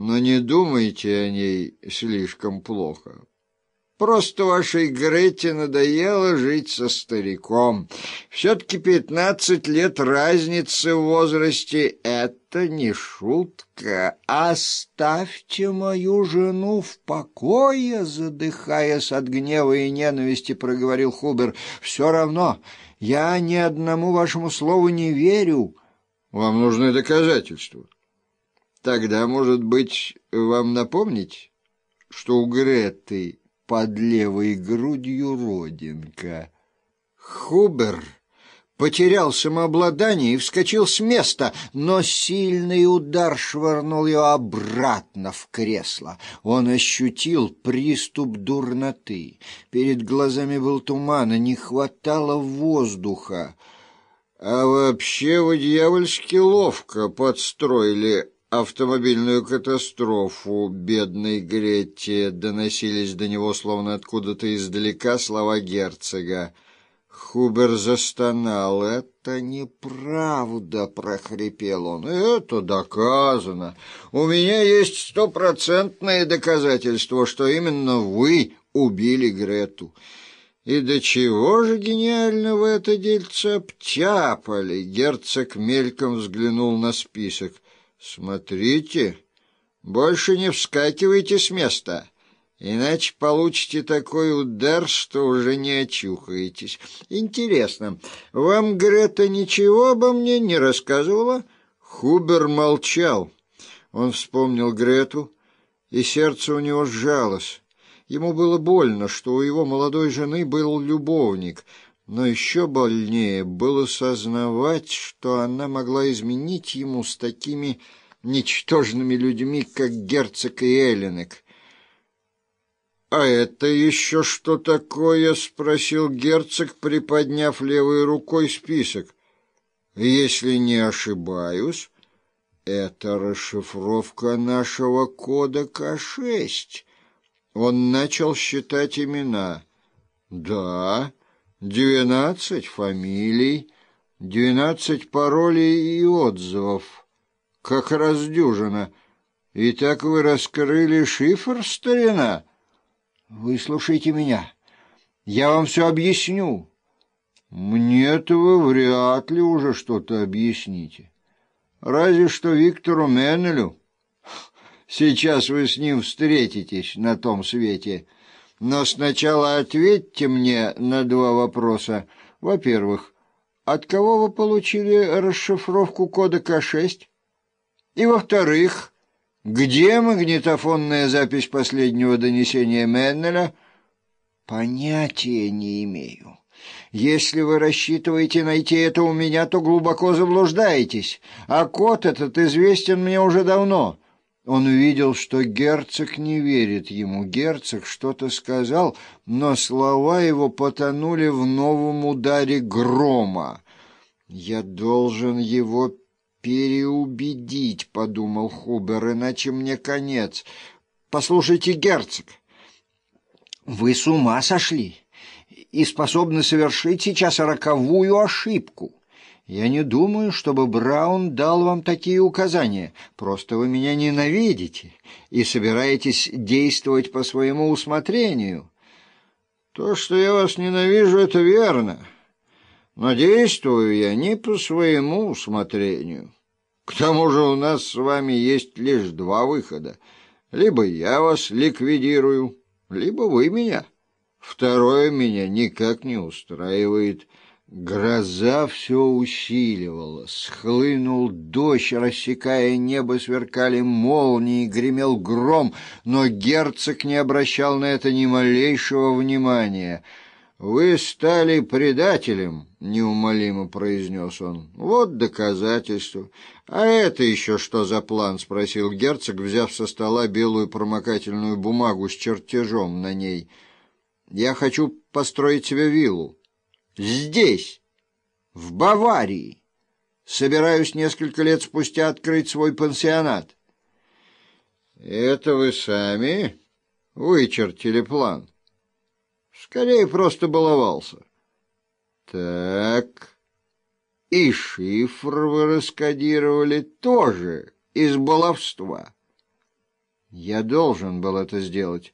но не думайте о ней слишком плохо. Просто вашей Грете надоело жить со стариком. Все-таки пятнадцать лет разницы в возрасте — это не шутка. Оставьте мою жену в покое, задыхаясь от гнева и ненависти, проговорил Хубер. Все равно я ни одному вашему слову не верю. Вам нужны доказательства. Тогда, может быть, вам напомнить, что у Греты под левой грудью родинка. Хубер потерял самообладание и вскочил с места, но сильный удар швырнул его обратно в кресло. Он ощутил приступ дурноты. Перед глазами был туман, и не хватало воздуха. А вообще вы дьявольски ловко подстроили автомобильную катастрофу бедной Гретте доносились до него словно откуда-то издалека слова герцога. Хубер застонал. «Это неправда!» — прохрипел он. «Это доказано. У меня есть стопроцентное доказательство, что именно вы убили Грету». «И до чего же гениально вы это дельце обтяпали?» Герцог мельком взглянул на список. «Смотрите, больше не вскакивайте с места, иначе получите такой удар, что уже не очухаетесь. Интересно, вам Грета ничего обо мне не рассказывала?» Хубер молчал. Он вспомнил Грету, и сердце у него сжалось. Ему было больно, что у его молодой жены был любовник — но еще больнее было сознавать, что она могла изменить ему с такими ничтожными людьми, как герцог и Эллинек. «А это еще что такое?» — спросил герцог, приподняв левой рукой список. «Если не ошибаюсь, это расшифровка нашего кода К-6». Он начал считать имена. «Да». Двенадцать фамилий, двенадцать паролей и отзывов. Как раздюжина. И так вы раскрыли шифр, старина? Выслушайте меня. Я вам все объясню. Мне-то вы вряд ли уже что-то объясните. Разве что Виктору Меннелю. Сейчас вы с ним встретитесь на том свете — но сначала ответьте мне на два вопроса. Во-первых, от кого вы получили расшифровку кода К-6? И во-вторых, где магнитофонная запись последнего донесения Меннеля? Понятия не имею. Если вы рассчитываете найти это у меня, то глубоко заблуждаетесь. А код этот известен мне уже давно. Он увидел, что герцог не верит ему. Герцог что-то сказал, но слова его потонули в новом ударе грома. «Я должен его переубедить», — подумал Хубер, — «иначе мне конец. Послушайте, герцог, вы с ума сошли и способны совершить сейчас роковую ошибку». Я не думаю, чтобы Браун дал вам такие указания. Просто вы меня ненавидите и собираетесь действовать по своему усмотрению. То, что я вас ненавижу, это верно. Но действую я не по своему усмотрению. К тому же у нас с вами есть лишь два выхода. Либо я вас ликвидирую, либо вы меня. Второе меня никак не устраивает. Гроза все усиливалась, хлынул дождь, рассекая небо, сверкали молнии, гремел гром, но герцог не обращал на это ни малейшего внимания. «Вы стали предателем», — неумолимо произнес он. «Вот доказательство». «А это еще что за план?» — спросил герцог, взяв со стола белую промокательную бумагу с чертежом на ней. «Я хочу построить себе виллу». Здесь, в Баварии. Собираюсь несколько лет спустя открыть свой пансионат. Это вы сами вычертили план? Скорее, просто баловался. Так, и шифр вы раскодировали тоже из баловства. Я должен был это сделать.